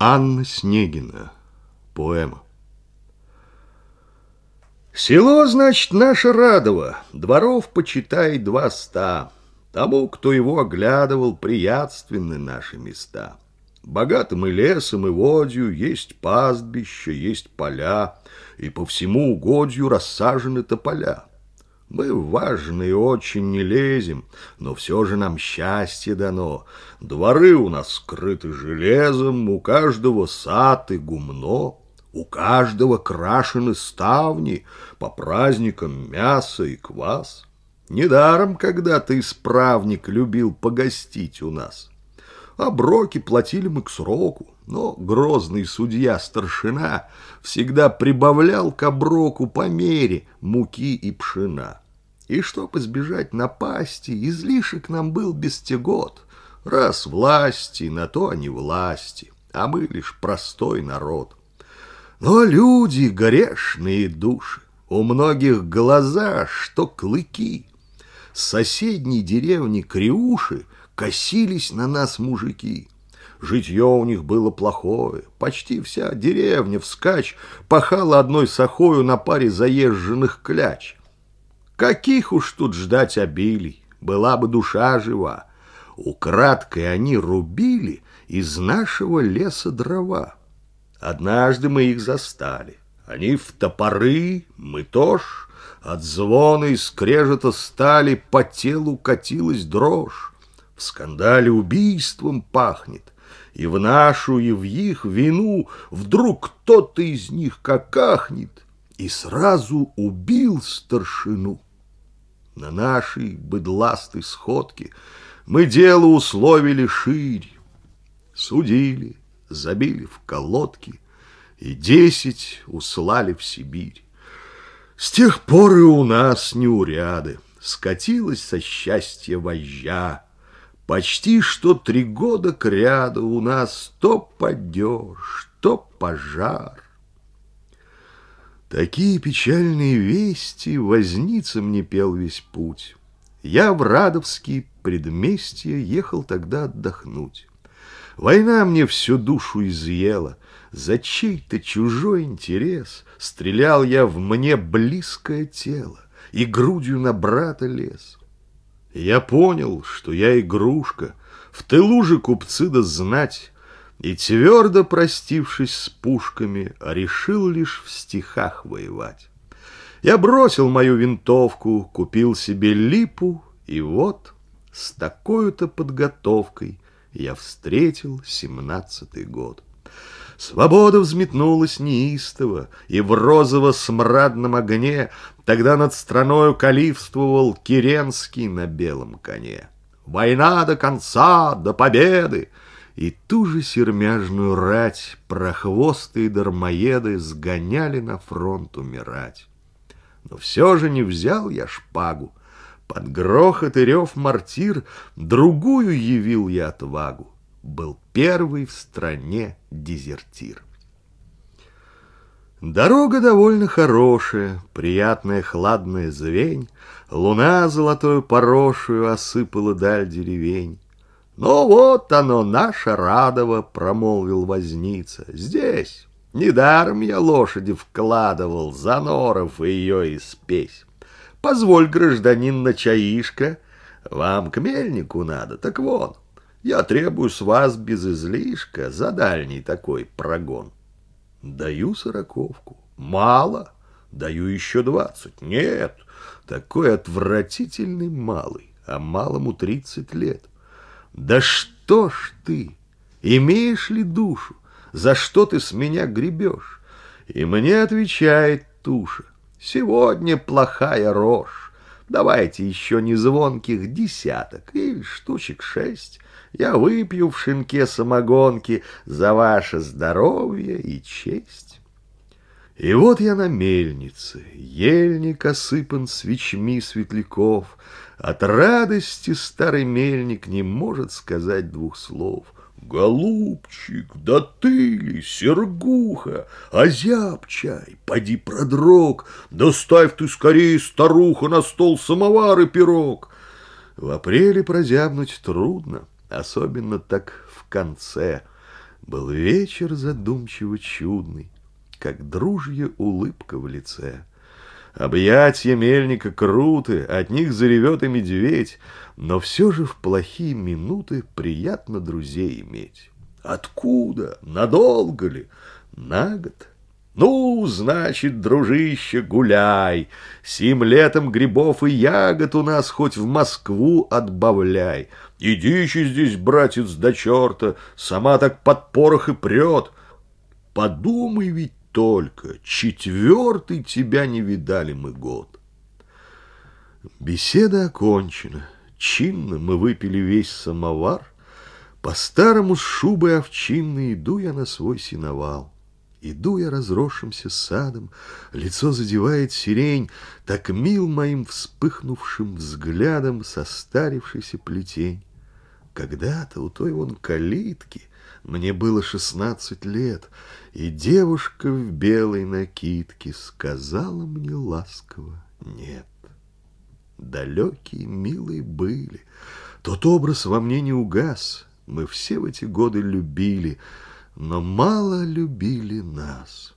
Анна Снегина. Поэма. Село, значит, наше Радово, дворов, почитай, два ста. Тому, кто его оглядывал, приятственны наши места. Богатым и лесом, и водью есть пастбища, есть поля, и по всему угодью рассажены тополя. Мы важные очень не лезем, но все же нам счастье дано. Дворы у нас скрыты железом, у каждого сад и гумно, у каждого крашены ставни, по праздникам мясо и квас. Недаром когда-то исправник любил погостить у нас. Оброки платили мы к сроку, но грозный судья-старшина всегда прибавлял к оброку по мере муки и пшена. И чтоб избежать напасти, излишек нам был бестегот. Раз власти, на то они власти, а мы лишь простой народ. Но люди — грешные души, у многих глаза, что клыки. С соседней деревни Криуши — косились на нас мужики. Житье у них было плохое, почти вся деревня вскачь пахала одной сахою на паре заезженных кляч. Каких уж тут ждать обилий, была бы душа жива. Украдкой они рубили из нашего леса дрова. Однажды мы их застали. Они в топоры, мы тоже. От звона и скрежета стали по телу катилась дрожь. В скандале убийством пахнет, и в нашу, и в их вину вдруг кто-то из них какахнет и сразу убил старшину. На нашей быдластой сходке мы дело условили шире, судили, забили в колодки и десять услали в Сибирь. С тех пор и у нас неуряды, скатилась со счастья вожжа, Почти что три года кряду у нас то падеж, то пожар. Такие печальные вести возница мне пел весь путь. Я в Радовский предместье ехал тогда отдохнуть. Война мне всю душу изъела, за чей-то чужой интерес Стрелял я в мне близкое тело и грудью на брата лез. Я понял, что я игрушка, в тылу же купцы да знать, и твердо простившись с пушками, решил лишь в стихах воевать. Я бросил мою винтовку, купил себе липу, и вот с такой-то подготовкой я встретил семнадцатый год. Свобода взметнулась неистово, и в розово-смрадном огне Тогда над страною калифствовал Киренский на белом коне. Война до конца, до победы! И ту же сермяжную рать прохвостые дармоеды сгоняли на фронт умирать. Но все же не взял я шпагу, под грохот и рев мортир другую явил я отвагу был первый в стране дезертир. Дорога довольно хорошая, приятная хладная звень, Луна золотою порошую осыпала даль деревень. «Ну вот оно, наше Радово», — промолвил возница, — «здесь». Недаром я лошади вкладывал за норов ее и спесь. Позволь, гражданин, на чаишко, вам к мельнику надо, так вон, я требую с вас без излишка за дальний такой прогон. Даю сороковку. Мало. Даю еще двадцать. Нет, такой отвратительный малый, а малому тридцать лет. Да что ж ты, имеешь ли душу? За что ты с меня гребешь? И мне отвечает туша. Сегодня плохая рожь. Давайте еще не звонких десяток или штучек шесть. Я выпью в шинке самогонки за ваше здоровье и честь. И вот я на мельнице, ельник осыпан свечми светляков. От радости старый мельник не может сказать двух слов. Голубчик, да ты ли, Сергуха, озяб чай, поди продрог, доставь ты скорее, старуха, на стол самовар и пирог. В апреле прозябнуть трудно особенно так в конце. Был вечер задумчиво чудный, Как дружья улыбка в лице. Объятья мельника круты, От них заревет и медведь, Но все же в плохие минуты Приятно друзей иметь. Откуда? Надолго ли? На год? Ну, значит, дружище, гуляй, Сим летом грибов и ягод у нас хоть в Москву отбавляй. И дичи здесь, братец, до черта, Сама так под порох и прет. Подумай ведь только, четвертый тебя не видали мы год. Беседа окончена. Чинно мы выпили весь самовар. По-старому с шубой овчинной иду я на свой синовал. Иду я разросшимся садом, лицо задевает сирень, Так мил моим вспыхнувшим взглядом состарившийся плетень. Когда-то у той вон калитки мне было шестнадцать лет, И девушка в белой накидке сказала мне ласково «нет». Далекие, милые были, тот образ во мне не угас, Мы все в эти годы любили — но мало любили нас.